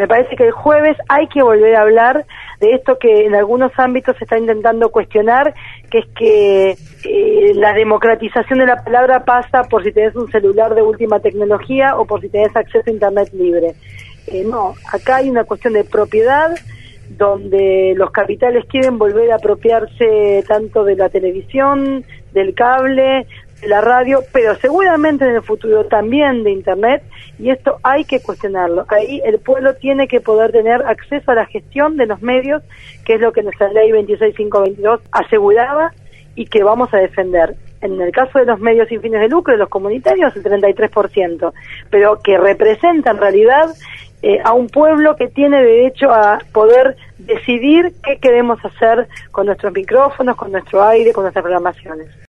Me parece que el jueves hay que volver a hablar de esto que en algunos ámbitos se está intentando cuestionar, que es que eh, la democratización de la palabra pasa por si tenés un celular de última tecnología o por si tenés acceso a Internet libre. Eh, no, acá hay una cuestión de propiedad donde los capitales quieren volver a apropiarse tanto de la televisión, del cable, de la radio, pero seguramente en el futuro también de Internet, y esto hay que cuestionarlo. Ahí el pueblo tiene que poder tener acceso a la gestión de los medios, que es lo que nuestra ley 26522 aseguraba y que vamos a defender. En el caso de los medios sin fines de lucro, de los comunitarios, el 33%, pero que representa en realidad eh, a un pueblo que tiene derecho a poder decidir qué queremos hacer con nuestros micrófonos, con nuestro aire, con nuestras programaciones.